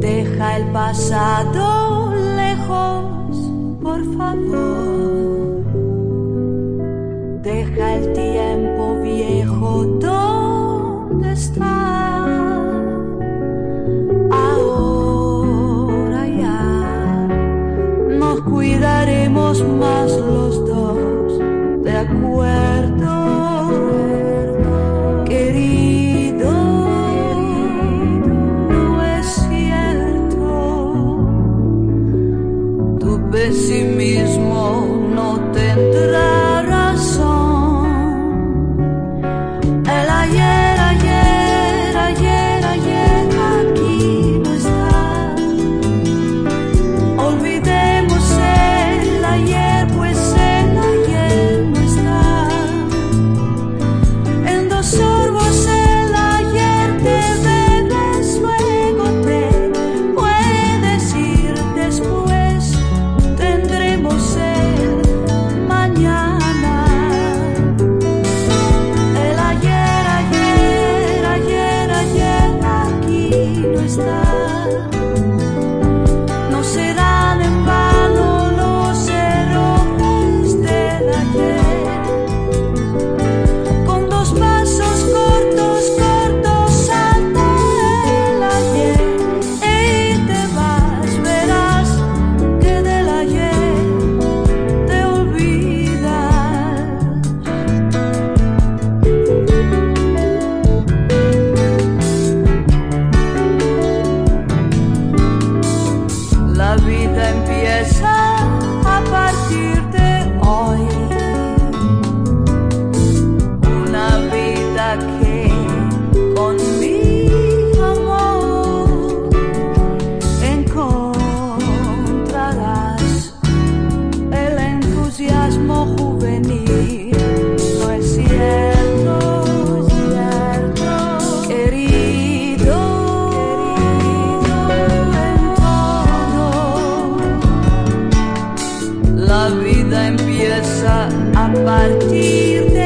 Deja el pasado lejos, por favor, deja el. más los dos, de acuerdo, querido, no es cierto, tu pesimismo no tendrá. empieza a partir de